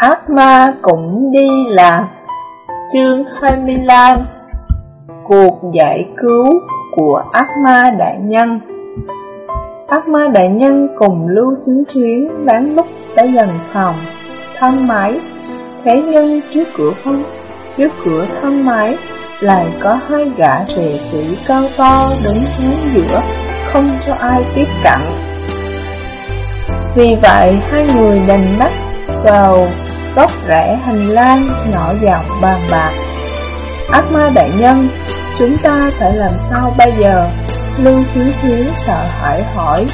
Ác ma cũng đi làm Chương 25 Cuộc giải cứu của ác ma đại nhân. Ác ma đại nhân cùng Lưu Xuyến Xuyến đáng lúc tới dần phòng Thang máy. Thế nhưng trước cửa phòng Trước cửa thang máy Lại có hai gã rể sĩ cao to đứng hướng giữa, Không cho ai tiếp cận. Vì vậy, hai người đành mắt vào tóc rẽ hành lang nhỏ giọng bàn bạc. Ác ma đại nhân, chúng ta phải làm sao bây giờ? Lưu xíu xíu sợ hãi hỏi.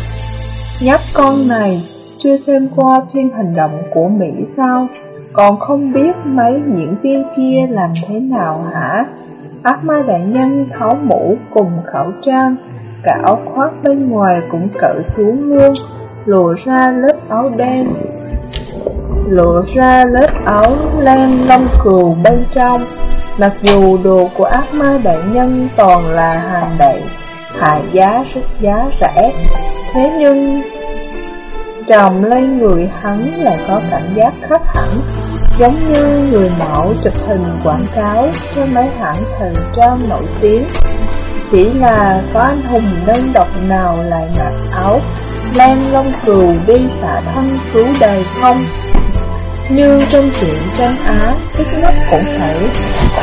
Nhóc con này, chưa xem qua phim hành động của Mỹ sao? Còn không biết mấy diễn viên kia làm thế nào hả? Ác ma đại nhân tháo mũ cùng khẩu trang, cả áo khoác bên ngoài cũng cởi xuống luôn, lộ ra lớp áo đen lộ ra lớp áo len lông cừu bên trong. Mặc dù đồ của ác ma đại nhân toàn là hàng đậy, hạ giá rất giá rẻ, thế nhưng trồng lên người hắn là có cảm giác khác hẳn, giống như người mẫu chụp hình quảng cáo cho mấy hãng thời trang nổi tiếng. Chỉ là có anh hùng đơn độc nào lại mặc áo len lông cừu đi xả thân cứu đời không? Như trong chuyện tranh Á, ít nhất cũng phải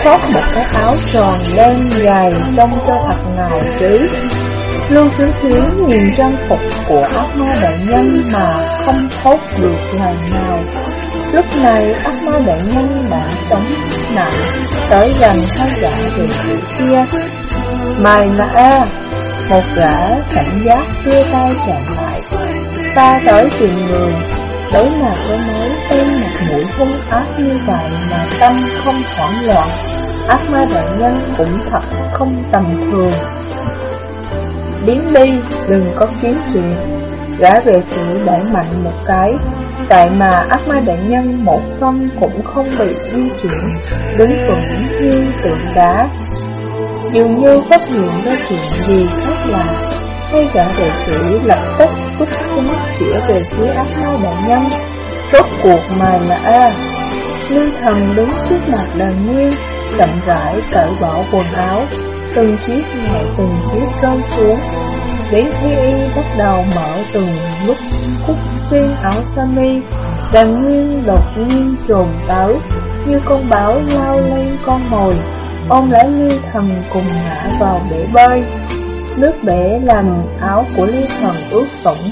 khoác một cái áo tròn đen dài trông cho thật ngào chứ. Lưu Xuyến thiếu nhìn trang phục của ác ma đại nhân mà không thốt được lời nào. Lúc này ác ma đại nhân đã chống nặng tới gần hai gã về phía kia. Mày là A, một gã cảnh giác đưa tay chạm lại. Ta tới tìm người Đối mặt với mối tên mặt mũi hung ác như vậy mà tâm không hoảng loạn, ác ma đại nhân cũng thật không tầm thường. Biến đi, đừng có kiếm chuyện. Gã vệ sĩ đẩy mạnh một cái, tại mà ác ma đại nhân một phân cũng không bị di chuyển, đứng vững như tượng đá. Dường như phát hiện ra chuyện gì khác lạ, hay gã vệ sĩ lập tức rút mắt chĩa về phía áo ma đại nhân. Rốt cuộc mày là A. Lương thần đứng trước mặt đàn nguyên, chậm rãi cởi bỏ quần áo, từng chiếc nhẹ từng chiếc rơi xuống. Đến khi y bắt đầu mở từng lúc khúc xuyên áo sơ mi, đàn nguyên đột nhiên trồn tới, như con báo lao lên con mồi, ôm lấy lưu thần cùng ngã vào bể bơi. Nước bể làm áo của Ly Thần ướt sũng,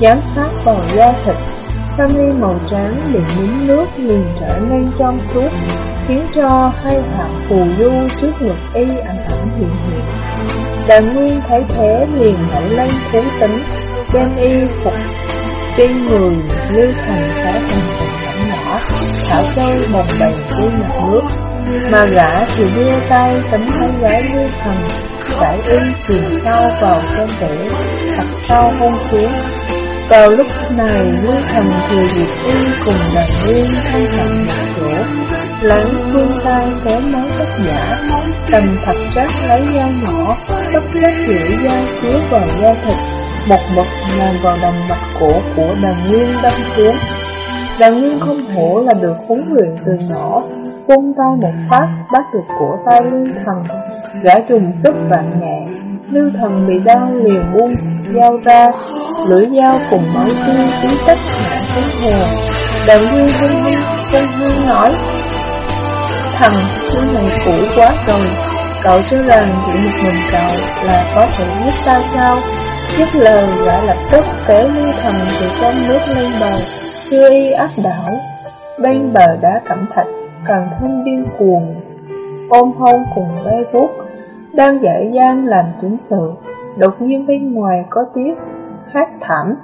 giám sát vào da thịt. Sami màu trắng bị nhúng nước liền trở nên trong suốt, khiến cho hai hạt phù du trước ngực y ảnh ảnh hiện hiện. Đàn Nguyên thấy thế liền nảy lên thú tính, đem y phục trên người Ly Thần khá thành một mảnh nhỏ, thảo châu một bầy trên mặt nước. Mà gã thì đưa tay tấm hai gái Lưu Thần giải y chìm sâu vào cơ thể, thật sâu hôn xuống. Vào lúc này, Lưu thần thì dịp y cùng đàn nguyên thay thành một chỗ, lãng phương tay kéo máu tất giả, cầm thật rác lấy dao nhỏ, tấp rác dễ dao chứa vào da thịt, một mực làm vào đầm mặt cổ của đàn nguyên đâm xuống. Đàn nguyên không hổ là được huấn luyện từ nhỏ, vung tay một phát, bắt được của tay Lưu Thần. Gã trùng sức vạn nhẹ, Lưu thần bị đau liền buông dao ra. Lưỡi dao cùng máu tươi tí tất ngã xuống hồ Đặng viên hưng hưng hưng hưng nói, thần, thứ này cũ quá rồi. Cậu cho rằng chỉ một mình cậu là có thể giúp ta sao? Dứt lời, gã lập tức kéo lưu thần từ trong nước lên bờ Chưa y áp đảo. Bên bờ đá cẩm thạch càng thêm điên cuồng ôm hôn cùng gai vuốt, đang dạy gian làm chính sự. Đột nhiên bên ngoài có tiếng hát thảm,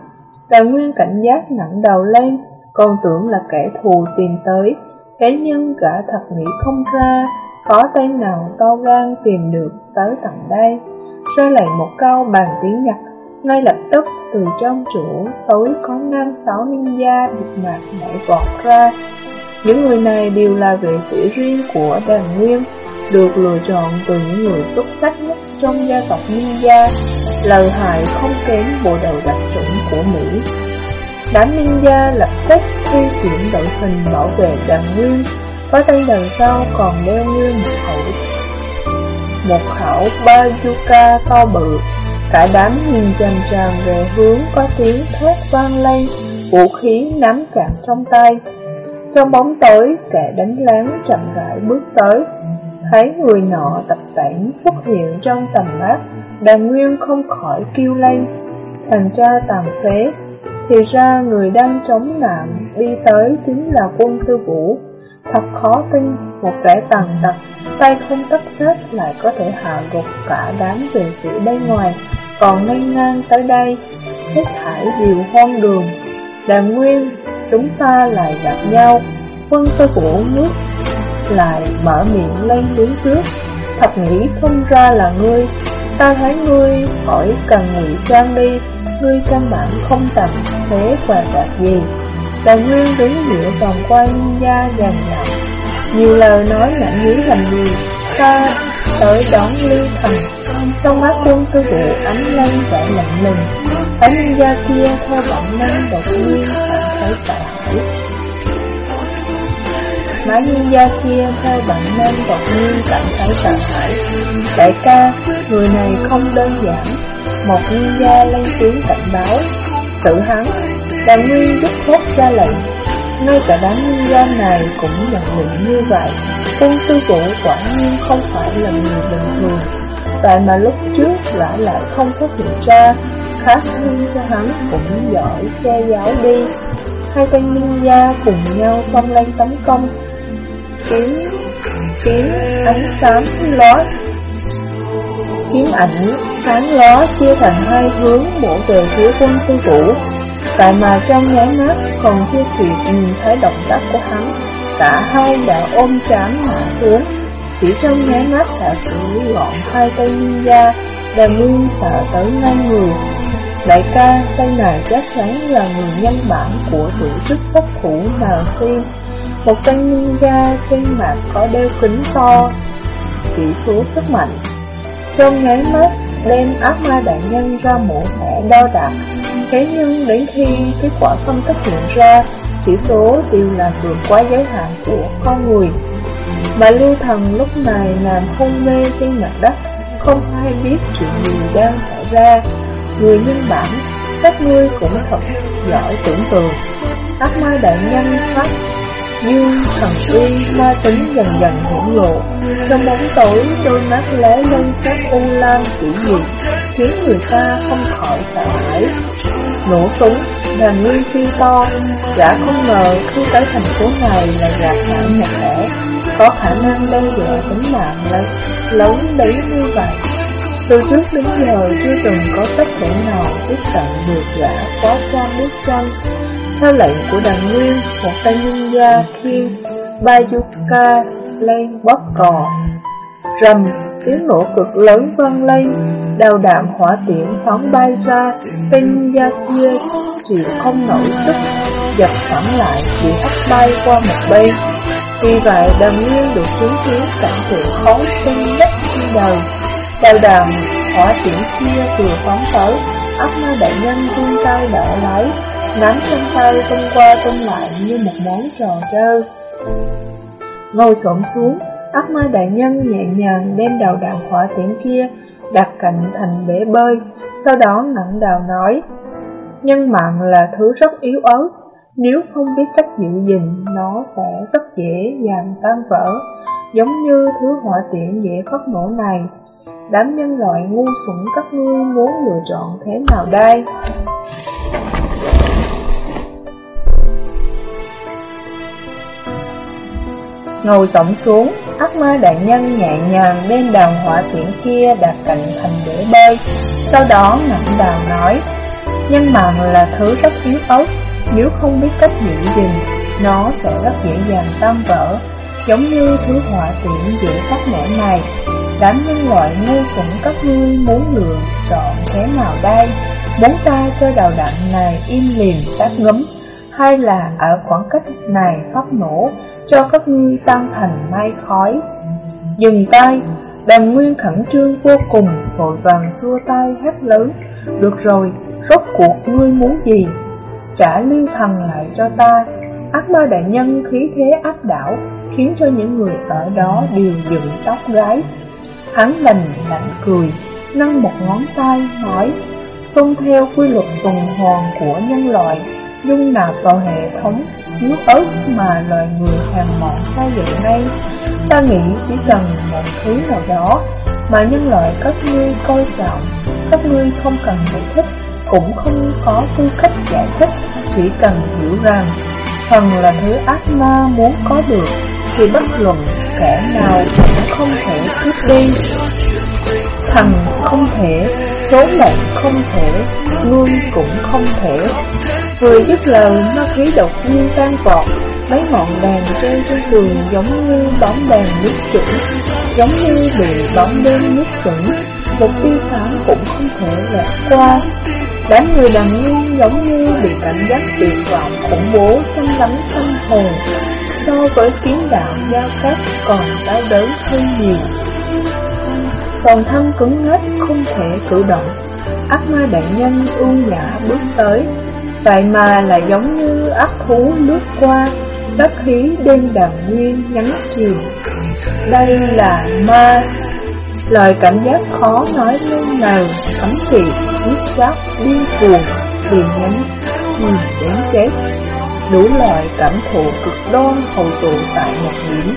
Đào Nguyên cảnh giác nặng đầu lên, còn tưởng là kẻ thù tìm tới, thế nhưng gã thật nghĩ không ra, có tên nào to gan tìm được tới tận đây. Rơi lại một câu bằng tiếng Nhật, ngay lập tức từ trong chỗ tối có năm sáu ninja bịt mặt nhảy vọt ra. Những người này đều là vệ sĩ riêng của đàn nguyên, được lựa chọn từ những người xuất sắc nhất trong gia tộc ninja, lời hại không kém bộ đầu đặc chủng của Mỹ. Đám ninja lập tức di chuyển đội hình bảo vệ đàn nguyên, có tay đằng sau còn đeo nguyên một khẩu. Một khẩu bazooka to bự, cả đám nhìn chằm chằm về hướng có tiếng thét vang lên, vũ khí nắm chặt trong tay. Trong bóng tối, kẻ đánh láng chậm rãi bước tới, thấy người nọ tập tản xuất hiện trong tầm mắt, đàn nguyên không khỏi kêu lên, thành tra tàn phế. Thì ra người đang chống nạn đi tới chính là quân tư vũ. Thật khó tin, một kẻ tàn tật, tay không tất sát lại có thể hạ gục cả đám vệ sĩ bên ngoài, còn ngay ngang tới đây, hết thải điều hoang đường. Đàn nguyên, chúng ta lại gặp nhau, quân tư vũ nước lại mở miệng lên đứng trước, thật nghĩ không ra là ngươi, ta thấy ngươi hỏi cần ngụy trang đi, ngươi căn bản không tầm thế quà đạt gì. Đàn nguyên đứng giữa vòng quanh da dàn nhọn, nhiều lời nói nặng dưới thành gì, ta tới đón lưu thần. Trong mắt quân tư vụ ánh lên vẻ lạnh lùng, thấy nhân gia kia theo bản năng đột nhiên cảm thấy sợ hãi. Mã nhân gia kia theo bản năng đột nhiên cảm thấy sợ hãi. Đại ca, người này không đơn giản. Một nhân gia lên tiếng cảnh báo. Tự hắn, đàn nguyên rút khốt ra lệnh. Ngay cả đám nhân gia này cũng nhận định như vậy. Quân tư vũ quả nhiên không phải là người bình thường. Tại mà lúc trước lại lại không phát hiện ra, khác hơn cho hắn cũng giỏi che giấu đi. Hai tên nhân gia cùng nhau xông lên tấn công kiếm kiếm ánh sáng ló, kiếm ảnh sáng ló chia thành hai hướng bổ về phía quân tư vũ. Tại mà trong nháy mắt còn chưa kịp nhìn thấy động tác của hắn cả hai đã ôm chán mà xuống chỉ trong nháy mắt đã xử lý gọn hai tay ninja đàn nguyên sợ tới ngang người. Đại ca tay này chắc chắn là người nhân bản của tổ chức cấp thủ nào xuyên một tên ninja trên mặt có đeo kính to, Chỉ số sức mạnh. Trong nháy mắt, đem ác ma đại nhân ra mổ thẻ đo đạc. Thế nhưng đến khi kết quả phân tích hiện ra, Chỉ số đều là vượt quá giới hạn của con người. Mà lưu thần lúc này nằm hôn mê trên mặt đất Không ai biết chuyện gì đang xảy ra. Người nhân bản, các ngươi cũng thật giỏi tưởng tượng. Ác ma đại nhân phát nhưng thần uy ma tính dần dần hỗn lộ. Trong bóng tối đôi mắt lóe lên các u lam chỉ diệt Khiến người ta không khỏi sợ hãi. Nổ súng, đàn nguyên phi to Gã không ngờ khi tới thành phố này là gạt nam nhật lẽ có khả năng đe dọa tính mạng lớn, lớn đến như vậy từ trước đến giờ chưa từng có cách thể nào tiếp cận được gã có quan nước chân theo lệnh của đàn nguyên, một tay nhân gia khi Bayuka lên bóp cò. Rầm, tiếng nổ cực lớn vang lên, đào đạm hỏa tiễn phóng bay ra, tên gia kia chịu không nổi tức giật phẳng lại bị hất bay qua một bên. Vì vậy, đàm nguyên được chứng kiến cảnh tượng khó sinh nhất trên đời. Đào đàm hỏa tiễn kia vừa phóng tới, ác ma đại nhân vươn tay đỡ lấy, nắm trong tay tung qua tung lại như một món trò chơi. Ngồi xổm xuống, ác ma đại nhân nhẹ nhàng đem đầu đạn hỏa tiễn kia đặt cạnh thành bể bơi, sau đó ngẩng đầu nói, nhân mạng là thứ rất yếu ớt, nếu không biết cách giữ gìn, nó sẽ rất dễ dàng tan vỡ, giống như thứ hỏa tiễn dễ phát nổ này. Đám nhân loại ngu xuẩn các ngươi muốn lựa chọn thế nào đây? Ngồi sổng xuống, ác ma đại nhân nhẹ nhàng đem đàn hỏa tiễn kia đặt cạnh thành để bơi, sau đó ngẩng đầu nói, nhân mạng là thứ rất yếu ớt, nếu không biết cách giữ gìn, nó sẽ rất dễ dàng tan vỡ, giống như thứ hỏa tiễn dễ các nổ này. Đám nhân loại ngu xuẩn các ngươi muốn lựa chọn thế nào đây? Muốn ta cho đầu đạn này im liền tác ngấm, hay là ở khoảng cách này phát nổ, cho các ngươi tan thành mây khói. Dừng tay, đàn nguyên khẩn trương vô cùng, vội vàng xua tay hét lớn. Được rồi, rốt cuộc ngươi muốn gì? Trả lưu thần lại cho ta. Ác ma đại nhân khí thế áp đảo, khiến cho những người ở đó đều dựng tóc gái. Hắn lành lạnh cười, nâng một ngón tay, nói, tuân theo quy luật tuần hoàn của nhân loại, dung nạp vào hệ thống chiếu ớt mà loài người hàng mọn xây dựng nay. Ta nghĩ chỉ cần một thứ nào đó mà nhân loại các ngươi coi trọng, các ngươi không cần giải thích, cũng không có tư cách giải thích, chỉ cần hiểu rằng thần là thứ ác ma muốn có được, thì bất luận kẻ nào cũng không thể cướp đi. Thần không thể, số mệnh không thể, ngươi cũng không thể. Vừa dứt lời, ma khí đột nhiên tan vọt, mấy ngọn đèn rơi trên đường giống như bóng đèn nước chữ, giống như bị bóng đêm nước chữ, một tia sáng cũng không thể lẹt qua. Đám người đàn nguyên giống như bị cảm giác tuyệt vọng khủng bố xâm lắm tâm hồn, so với kiến đạo giao cách còn đau đớn hơn nhiều. Toàn thân cứng ngắt không thể cử động, ác ma đại nhân ưu nhã bước tới, vậy mà lại giống như ác thú lướt qua, đất khí đêm đàn nguyên nhắn chiều. Đây là ma, lời cảm giác khó nói nên nào, cấm thị, huyết giác điên cuồng, điền nhánh, nhìn đến chết. Đủ loại cảm thụ cực đoan hầu tụ tại một điểm,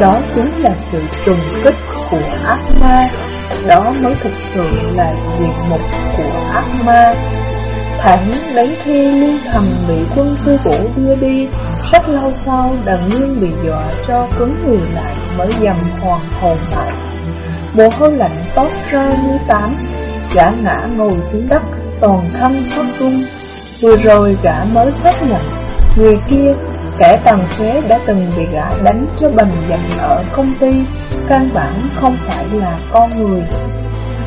đó chính là sự trùng kích của ác ma, đó mới thực sự là diện mục của ác ma. Thẳng đến khi liên thần bị quân sư vũ đưa đi, rất lâu sau đàn nguyên bị dọa cho cứng người lại mới dầm hoàn hồn lại. Mồ hôi lạnh tót ra như tám, gã ngã ngồi xuống đất, toàn thân phát run. Vừa rồi gã mới xác nhận, người kia, kẻ tàn phế đã từng bị gã đánh cho bành dành ở công ty, căn bản không phải là con người.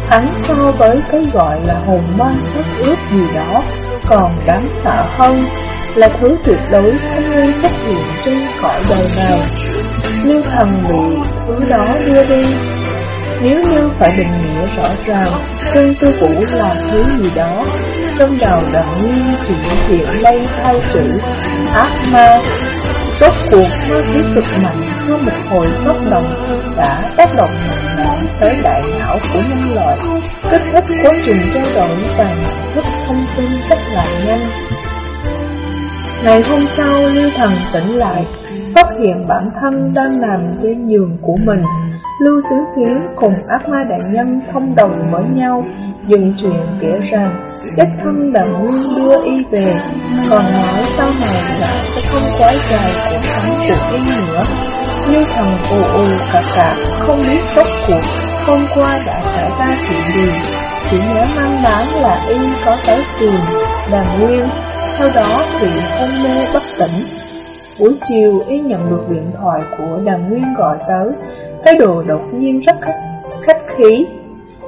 Hắn so với cái gọi là hồn ma sát ướp gì đó còn đáng sợ hơn là thứ tuyệt đối không nên xuất hiện trên cõi đời này. Như thần bị thứ đó đưa đi, nếu như phải định nghĩa rõ ràng, chân Tư Vũ là thứ gì đó, trong đầu đàn nguyên chỉ hiện lây hai chữ ác ma. Tốt cuộc nó tiếp cực mạnh có một hồi tốc động đã tác động mạnh mẽ tới đại não của nhân loại, kích thích quá trình trao đổi và nhận thức thông tin rất là nhanh. Ngày hôm sau, Lưu Thần tỉnh lại, phát hiện bản thân đang nằm trên giường của mình. Lưu Xuyến Xuyến cùng ác ma đại nhân thông đồng với nhau, dừng chuyện kể rằng đích thân đàn nguyên đưa y về, còn nói sau này đã sẽ không quái dài của hắn của y nữa. Như thần ù ù cả cả, không biết rốt cuộc hôm qua đã xảy ra chuyện gì, chỉ nhớ mang bán là y có tới trường đàn nguyên sau đó bị hôn mê bất tỉnh. Buổi chiều y nhận được điện thoại của đàm nguyên gọi tới, thái độ đột nhiên rất khách, khách khí.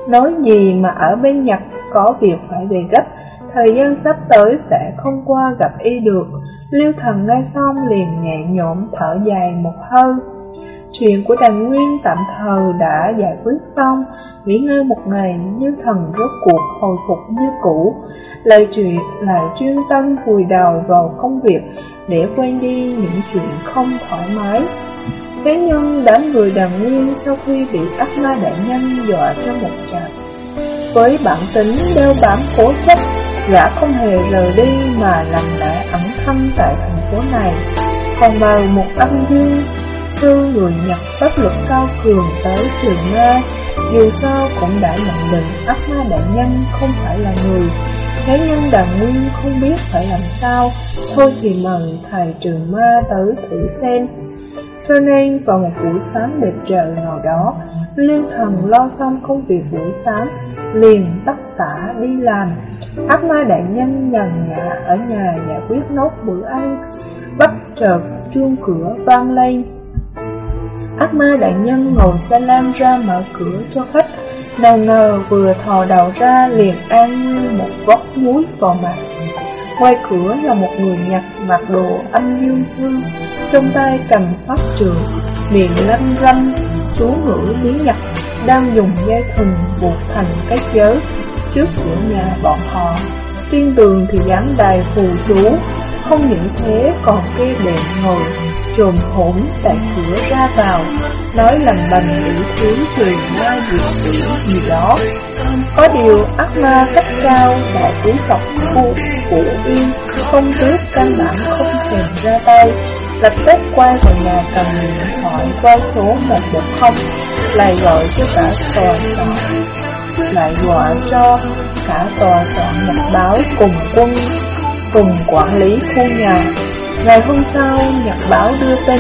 Nói gì mà ở bên Nhật có việc phải về gấp, thời gian sắp tới sẽ không qua gặp y được. lưu thần nghe xong liền nhẹ nhõm thở dài một hơi. Chuyện của đàn nguyên tạm thời đã giải quyết xong, nghỉ ngơi một ngày như thần rốt cuộc hồi phục như cũ, lời chuyện lại chuyên tâm vùi đầu vào công việc để quên đi những chuyện không thoải mái. Thế nhưng đám người đàn nguyên sau khi bị ác ma đại nhân dọa cho một trận, với bản tính đeo bám cố chấp, gã không hề rời đi mà lặng lẽ ẩn thân tại thành phố này, còn vào một âm dương sư người Nhật pháp luật cao cường tới trường Nga, dù sao cũng đã nhận định ác ma đại nhân không phải là người. Thế nhưng đàn nguyên không biết phải làm sao, thôi thì mời thầy trường ma tới thử xem. Cho nên vào một buổi sáng đẹp trời nào đó, Liên thần lo xong công việc buổi sáng, liền tất tả đi làm. Ác ma đại nhân nhàn nhã ở nhà giải quyết nốt bữa ăn, bất chợt chuông cửa vang lên. Ác ma đại nhân ngồi xe lam ra mở cửa cho khách, nào ngờ vừa thò đầu ra liền an như một vóc muối vào mặt. Ngoài cửa là một người Nhật mặc đồ âm dương xương trong tay cầm pháp trường, miệng lanh râm, chú ngữ tiếng Nhật, đang dùng dây thừng buộc thành cái chớ trước cửa nhà bọn họ. Trên tường thì dán đài phù chú, Không những thế còn kê đèn ngồi trồn hổn tại cửa ra vào, nói lầm bầm đủ thứ truyền ma diệt tử gì đó. Có điều ác ma cách cao đại quý tộc khu phủ yên, không tước căn bản không thèm ra tay, lập tức quay vào nhà cầm điện thoại qua số 110, lại gọi cho cả tòa soạn, lại gọi cho cả tòa soạn nhật báo cùng quân, cùng quản lý khu nhà. Ngày hôm sau, nhật báo đưa tin,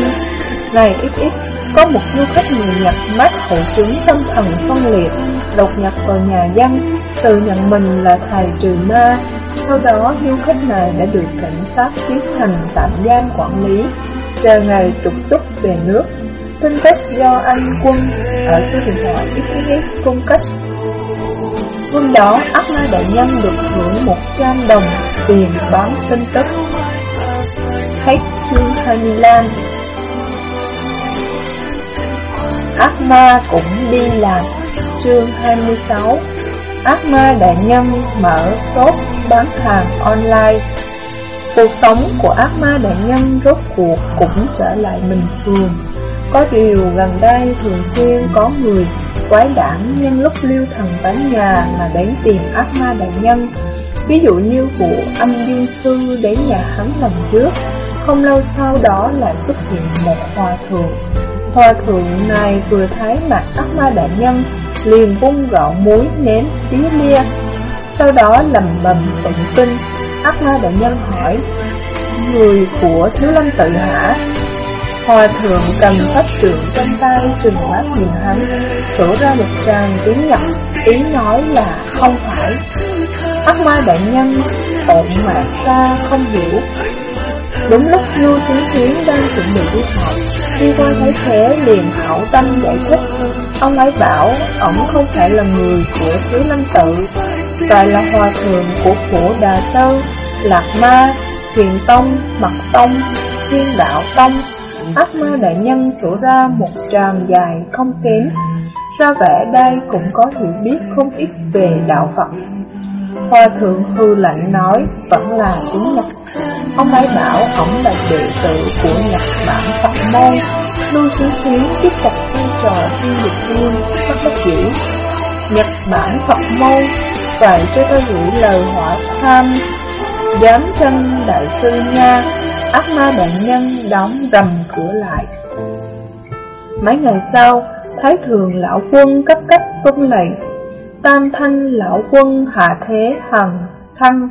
ngày XX có một du khách người Nhật mắc hội chứng tâm thần phân liệt, đột nhập vào nhà dân, tự nhận mình là thầy trừ ma. Sau đó, du khách này đã được cảnh sát tiến hành tạm giam quản lý, chờ ngày trục xuất về nước. Tin tức do anh Quân ở số điện thoại XX cung cấp. Hôm đó, ác ma đại nhân được hưởng 100 đồng tiền bán tin tức. Hết chương 25 Ác ma cũng đi làm. Chương 26 Ác ma đại nhân mở shop bán hàng online. Cuộc sống của ác ma đại nhân rốt cuộc cũng trở lại bình thường. Có điều gần đây thường xuyên có người quái đản nhân lúc lưu thần bán nhà mà đến tìm ác ma đại nhân. Ví dụ như vụ âm dương sư đến nhà hắn lần trước. Không lâu sau đó lại xuất hiện một hòa thượng. Hòa thượng này vừa thấy mặt ác ma đại nhân, liền vung gạo muối ném tía lia Sau đó lầm bầm tụng kinh Ác ma đại nhân hỏi, Người của thiếu lâm tự hả? Hòa thượng cầm pháp trượng trong tay trừng mắt nhìn hắn Sổ ra một tràng tiếng Nhật Ý nói là không phải. Ác ma đại nhân ộn mạng ra, không hiểu. Đúng lúc Lưu Tiến Tiến đang chuẩn bị đi học Khi qua thấy thế liền hảo tâm giải thích. Ông ấy bảo ổng không phải là người của Thiếu Lâm Tự Và là hòa thượng của phổ Đà sơ, Lạc Ma, Thiền Tông, Mật Tông, Thiên Đạo Tông. Ác ma đại nhân sổ ra một tràm dài không kém. Ra vẻ đây cũng có hiểu biết không ít về đạo Phật hoa thượng hư lạnh nói, vẫn là tiếng Nhật. Ông ấy bảo ổng là đệ tử của Nhật Bản Phật môn. Lưu Xí Xí tiếp tục vai trò thiên dịch viên Rất bất dữ Nhật Bản Phật môn Vậy cho tôi gửi lời hỏi thăm Giám chân đại sư nha Ác ma bệnh nhân đóng rầm cửa lại. Mấy ngày sau, Thái thường lão quân cấp cấp tuân lệnh Tam thanh lão quân hạ thế hằng thăng,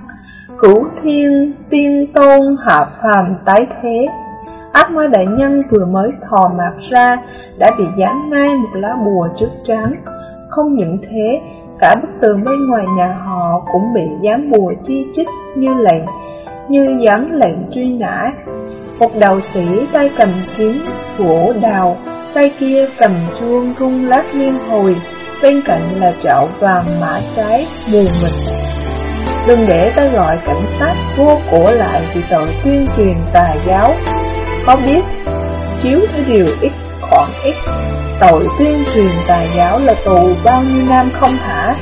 Cửu thiên tiên tôn hạ phàm tái thế. Ác ma đại nhân vừa mới thò mặt ra Đã bị dán ngay một lá bùa trước trán. Không những thế, Cả bức tường bên ngoài nhà họ cũng bị dán bùa chi chích như lệnh, Như dán lệnh truy nã. Một đầu sĩ tay cầm kiếm gỗ đào Tay kia cầm chuông rung lát liên hồi. Bên cạnh là chậu vàng mã trái mù mịt Đừng để ta gọi cảnh sát vô cổ lại vì tội tuyên truyền tà giáo. Có biết, chiếu theo điều ít khoảng ít Tội tuyên truyền tà giáo là tù bao nhiêu năm không hả?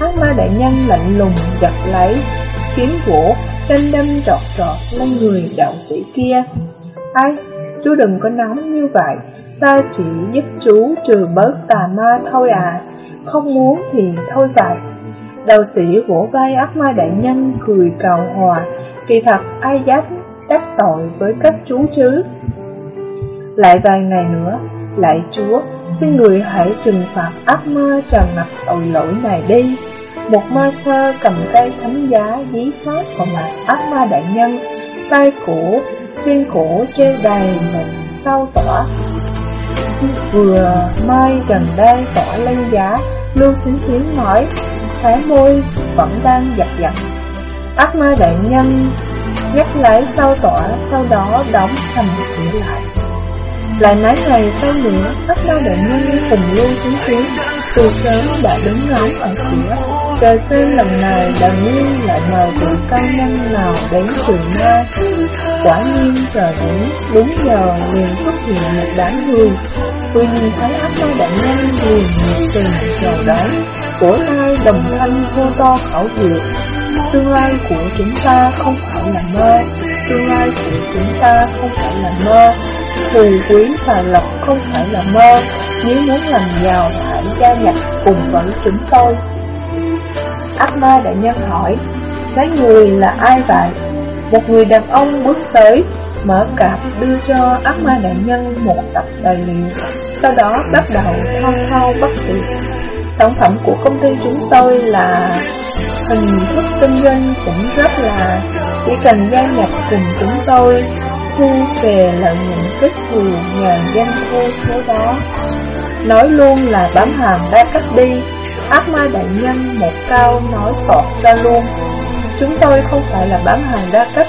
Ác ma đại nhân lạnh lùng giật lấy Kiếm gỗ đâm đâm trọt trọt lên người đạo sĩ kia. Ai, chú đừng có nóng như vậy. Ta chỉ giúp chú trừ bớt tà ma thôi à không muốn thì thôi vậy. Đạo sĩ vỗ vai ác ma đại nhân cười cầu hòa, kỳ thật ai dám đắc tội với các chú chứ. Lại vài ngày nữa, lại chúa, xin người hãy trừng phạt ác ma tràn ngập tội lỗi này đi. Một ma sơ cầm tay thánh giá dí sát vào mặt ác ma đại nhân, tay cổ, trên cổ treo đầy một sao tỏa. Vừa mai gần đây tỏ lên giá, Lưu xính xính nói Khóe môi vẫn đang giật giật Ác ma đại nhân nhắc lấy sau tỏa Sau đó đóng thành cửa lại. Lại mấy ngày sau nữa Ác ma đại nhân cùng Lưu xính xính Từ sớm đã đứng ngóng ở cửa. Chờ xem lần này đàn nhiên lại mời vị cao nhân nào đến trường ma. Quả nhiên trời đến đúng giờ liền xuất hiện một đám người. Tôi nhìn thấy ác ma đại nhân liền nhiệt tình chào đón Cổ tay đồng thanh hô to khẩu hiệu Tương lai của chúng ta không phải là mơ tương lai của chúng ta không phải là mơ, phù quý và lộc không phải là mơ, nếu muốn làm giàu hãy gia nhập cùng với chúng tôi. Ác ma đại nhân hỏi, mấy người là ai vậy? Một người đàn ông bước tới, mở cặp đưa cho ác ma đại nhân một tập tài liệu, sau đó bắt đầu thao thao bất tuyệt. Sản phẩm của công ty chúng tôi là hình thức kinh doanh cũng rất là chỉ cần gia nhập cùng chúng tôi thu về lợi nhuận kết thừa nhờ doanh thu số đó. Nói luôn là bán hàng đa cách đi, ác ma đại nhân một cao nói tọt ra luôn. Chúng tôi không phải là bán hàng đa cấp,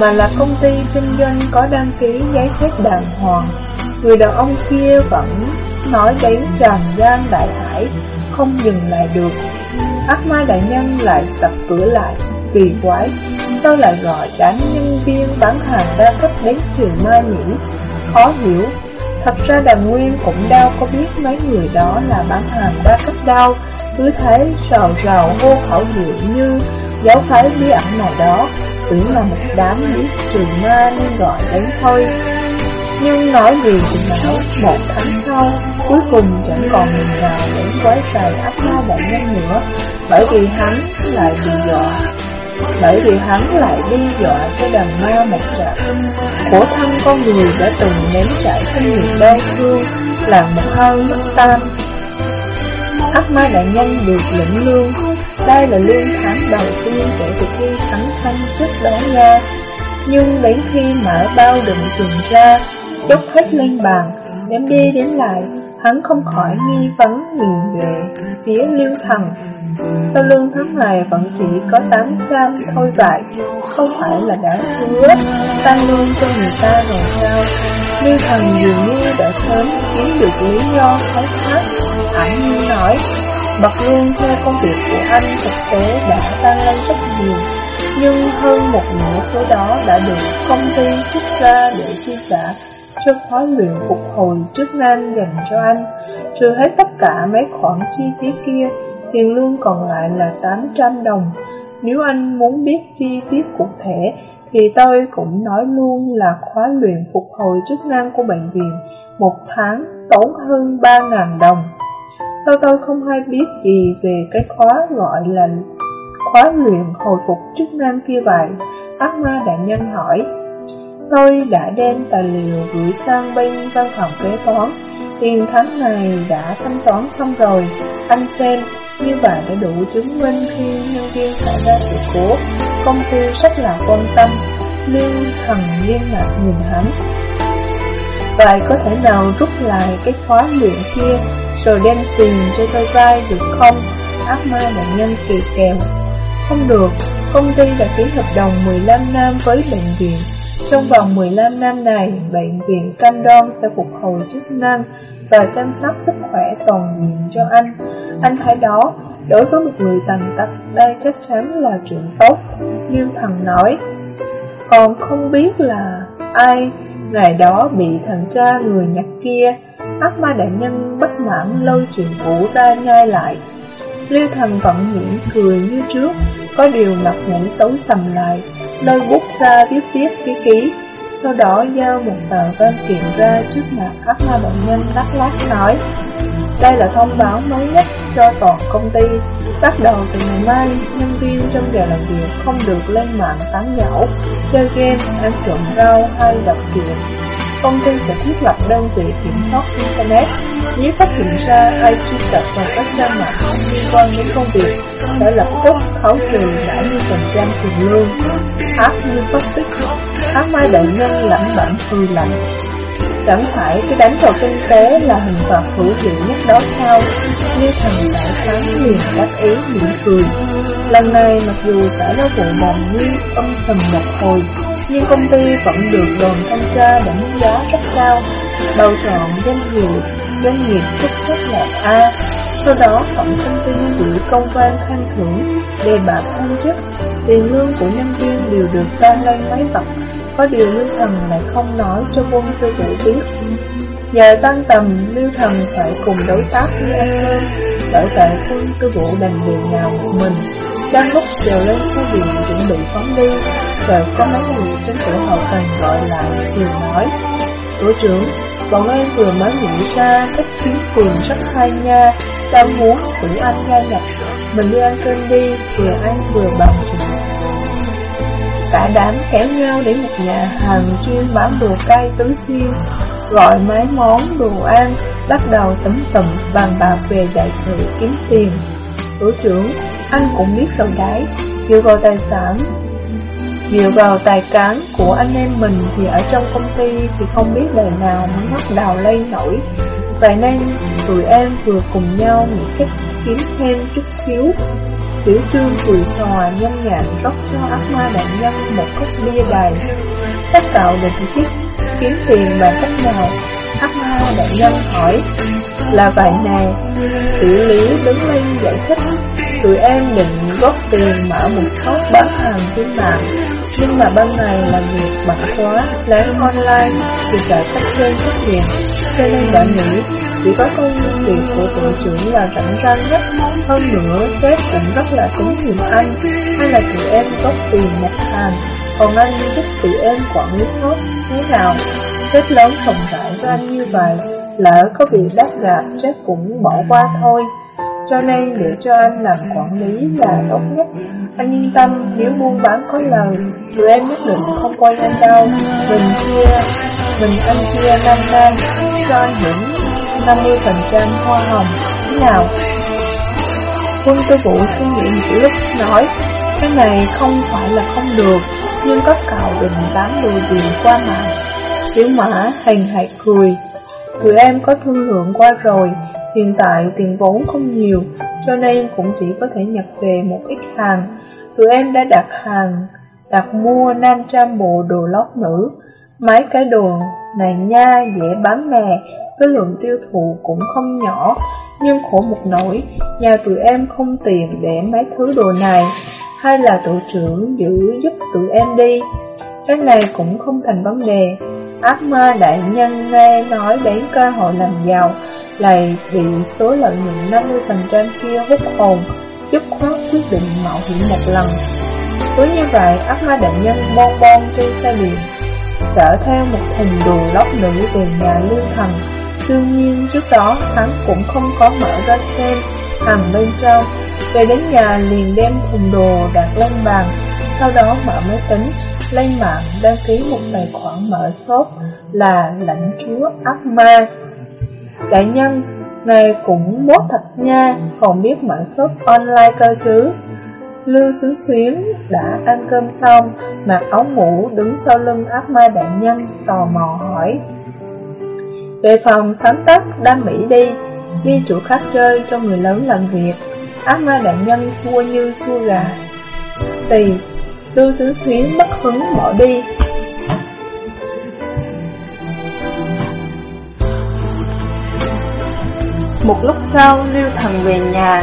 mà là công ty kinh doanh có đăng ký giấy phép đàng hoàng. Người đàn ông kia vẫn nói đến tràn gian đại hải, không dừng lại được. Ác ma đại nhân lại sập cửa lại, kỳ quái, sao lại gọi đám nhân viên bán hàng đa cấp đến trường ma nhỉ? Khó hiểu, thật ra đàn nguyên cũng đâu có biết mấy người đó là bán hàng đa cấp đâu, cứ thấy rào rào hô khẩu hiệu như giấu phái bí ẩn nào đó, tưởng là một đám biết trường ma nên gọi đến thôi. Nhưng nói gì thì nói, một tháng sau, cuối cùng chẳng còn người nào đến quái rầy áp ma đại nhân nữa, bởi vì hắn lại bị dọa. Bởi vì hắn lại đi dọa cho đàn ma một trận Khổ thân con người đã từng nếm trải kinh nghiệm đau thương Làm một hơi mất tan Ác ma đại nhân được lĩnh lương. Đây là lương tháng đầu tiên kể từ khi hắn thanh trước đó nha Nhưng đến khi mở bao đựng tiền ra chốc hết lên bàn ném đi đến lại. Hắn không khỏi nghi vấn nhìn về phía lưu thần. Sau lương tháng này vẫn chỉ có 800 thôi vậy, Không phải là đã hứa tăng lương cho người ta rồi sao? Lưu thần dường như đã sớm kiếm được lý do khai thác Anh như nói Bậc lương theo công việc của anh thực tế đã tăng lên rất nhiều, Nhưng hơn một nửa số đó đã được công ty rút ra để chi trả cho khóa luyện phục hồi chức năng dành cho anh. Trừ hết tất cả mấy khoản chi phí kia, tiền lương còn lại là 800 đồng. Nếu anh muốn biết chi tiết cụ thể, thì tôi cũng nói luôn là khóa luyện phục hồi chức năng của bệnh viện một tháng tốn hơn 3.000 đồng. Sao tôi không hay biết gì về cái khóa gọi là khóa luyện hồi phục chức năng kia vậy? Ác ma đại nhân hỏi. Tôi đã đem tài liệu gửi sang bên văn phòng kế toán. Tiền tháng này đã thanh toán xong rồi. Anh xem, như vậy đã đủ chứng minh khi nhân viên xảy ra sự cố. Công ty rất là quan tâm. Liên thần liên lạc nhìn hắn. Vậy có thể nào rút lại cái khóa luyện kia rồi đem tiền cho tôi vay được không? Ác ma bệnh nhân kỳ kèo. Không được, công ty đã ký hợp đồng 15 năm với bệnh viện. Trong vòng 15 năm này, bệnh viện Candon sẽ phục hồi chức năng và chăm sóc sức khỏe toàn diện cho anh. Anh thấy đó, đối với một người tàn tật, đây chắc chắn là chuyện tốt. Nhưng thằng nói, còn không biết là ai ngày đó bị thằng cha người Nhật kia Ác ma đại nhân bất mãn lôi chuyện cũ ra nhai lại lưu thần vẫn mỉm cười như trước Có điều mặt mũi xấu sầm lại Lôi bút ra viết viết ký ký Sau đó giao một tờ văn kiện ra trước mặt các hai bệnh nhân lắc lắc nói Đây là thông báo mới nhất cho toàn công ty. Bắt đầu từ ngày mai, nhân viên trong giờ làm việc không được lên mạng tán nhậu, chơi game, ăn trộm rau hay đọc truyện công ty sẽ thiết lập đơn vị kiểm soát Internet. Nếu phát hiện ra ai truy cập vào các trang mạng không liên quan đến công việc, sẽ lập tức khấu trừ 70% tiền lương. Ác như phát tích, ác mai đại nhân lãnh bản cười lạnh. Chẳng phải cái đánh vào kinh tế là hình phạt hữu hiệu nhất đó sao? Như thần đại sáng liền đáp ý mỉm cười. Lần này mặc dù cả ra vụ mòn như âm thầm một hồi, nhưng công ty vẫn được đoàn thanh tra đánh giá rất cao, bầu chọn doanh nghiệp, doanh nghiệp xuất sắc loại A. Sau đó tổng công ty gửi công văn khen thưởng, đề bạt thăng chức, tiền lương của nhân viên đều được tăng lên mấy bậc. Có điều Lưu Thần lại không nói cho quân sư tử biết. Nhờ tăng tầm, Lưu Thần phải cùng đối tác với anh hơn, bởi vậy quân tư vụ đành điều nào một mình. Đang lúc trèo lên khu viện chuẩn bị phóng đi, rồi có mấy người trên cửa hậu cần gọi lại Vừa nói. Tổ trưởng Bọn em vừa mới nghĩ ra cách kiếm tiền rất hay nha. Ta muốn tụi anh gia nhập Mình đi ăn cơm đi Vừa ăn vừa bàn chuyện. Cả đám kéo nhau đến một nhà hàng chuyên bán đồ cay tứ xuyên. Gọi mấy món đồ ăn Bắt đầu tấm tầm bàn bạc về đại sự kiếm tiền. Tổ trưởng, anh cũng biết rồi đấy. Dựa vào tài sản Dựa vào tài cán của anh em mình thì ở trong công ty thì không biết đời nào mới bắt đầu lây nổi. Vậy nên tụi em vừa cùng nhau nghĩ cách kiếm thêm chút xíu. Tiểu trương cười xòa nhân nhạn rót cho ác ma đại nhân một cốc bia đầy. Tất cậu định biết kiếm tiền bằng cách nào? Ác ma đại nhân hỏi. Là vậy nè, tiểu lý đứng lên giải thích. Tụi em định góp tiền mở một shop bán hàng trên mạng nhưng mà bên này là việc bận quá, lấy online thì sợ khách thuê xuất hiện, cho nên đã nghĩ chỉ có công việc của tổ trưởng là cạnh tranh nhất. Hơn nữa, sếp cũng rất là tín nhiệm anh, hay là tụi em góp tiền nhập hàng, còn anh giúp tụi em quản lý shop thế nào? Sếp lớn phòng rãi với anh như vậy, lỡ có bị bắt gặp, sếp cũng bỏ qua thôi. Cho nên để cho anh làm quản lý là tốt nhất. Anh yên tâm, nếu buôn bán có lời, Tụi em nhất định không quay anh đâu. Mình chia, Mình ăn chia năm năm, Cho anh hưởng 50% hoa hồng. Thế nào? Quân tư vụ suy nghĩ một lúc, nói, Cái này không phải là không được, Nhưng các cậu đừng bán đồ gì qua mạng. Tiểu mã hành hại cười, Tụi em có thương lượng qua rồi Hiện tại tiền vốn không nhiều, cho nên cũng chỉ có thể nhập về một ít hàng. Tụi em đã đặt hàng, đặt mua 500 bộ đồ lót nữ. Mấy cái đồ này nha, dễ bán nè, số lượng tiêu thụ cũng không nhỏ. Nhưng khổ một nỗi, nhà tụi em không tiền để mấy thứ đồ này. Hay là tổ trưởng giữ giúp tụi em đi. Cái này cũng không thành vấn đề. Ác ma đại nhân nghe nói đến cơ hội làm giàu lại bị số lợi nhuận 50% kia hút hồn, dứt khoát quyết định mạo hiểm một lần. Cứ như vậy, ác ma đại nhân bon bon trên xe điện, chở theo một thùng đồ lót nữ về nhà lưu thần. Đương nhiên trước đó hắn cũng không có mở ra xem hàng bên trong, về đến nhà liền đem thùng đồ đặt lên bàn, sau đó mở máy tính, lên mạng đăng ký một tài khoản mở shop là lãnh chúa ác ma. Đại nhân, ngài cũng bốt thật nha, còn biết mở shop online cơ chứ. Lưu Xuyến Xuyến đã ăn cơm xong, mặc áo mũ đứng sau lưng ác ma đại nhân, tò mò hỏi. Về phòng sáng tắt, đam mỹ đi, đi chủ khác chơi cho người lớn làm việc. Ác ma đại nhân xua như xua gà. Tì, Lưu Xuyến Xuyến bất hứng bỏ đi, Một lúc sau, Lưu Thần về nhà,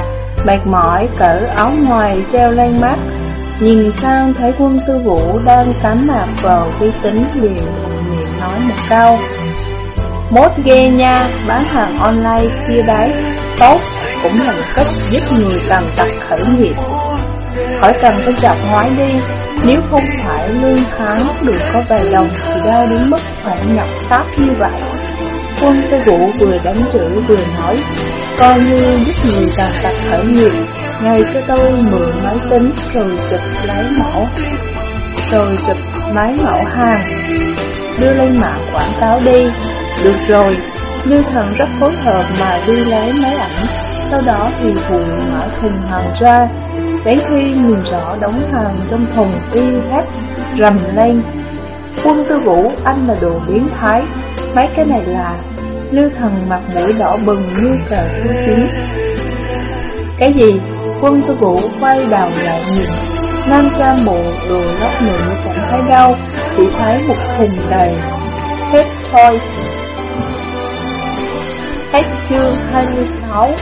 mệt mỏi cởi áo ngoài treo lên mắt, nhìn sang thấy quân tư vũ đang cắm mặt vào vi tính liền miệng nói một câu. Mốt ghê nha, bán hàng online kia đấy, tốt, cũng là một cách giúp người cần tập khởi nghiệp. Khỏi cần phải chọc ngoái đi, nếu không phải lương tháng được có vài đồng thì đau đến mức phải nhập sát như vậy. Quân tư vũ vừa đánh chữ vừa nói, coi như giúp người tàn tật khởi nghiệp, ngày cho tôi mượn máy tính rồi chụp lấy mẫu, rồi chụp máy mẫu hàng, đưa lên mạng quảng cáo đi. Được rồi, Lưu Thần rất phối hợp mà đi lấy máy ảnh, sau đó thì vụ mở thùng hàng ra, đến khi nhìn rõ đóng hàng trong thùng y hét rầm lên. Quân tư vũ, anh là đồ biến thái, mấy cái này là Lưu thần mặt mũi đỏ bừng như cờ thu chiến Cái gì? Quân tư vũ quay đầu lại nhìn Nam cha bộ đồ lót nữ chẳng thấy đau Chỉ thấy một thùng đầy Hết thôi Hết chương 26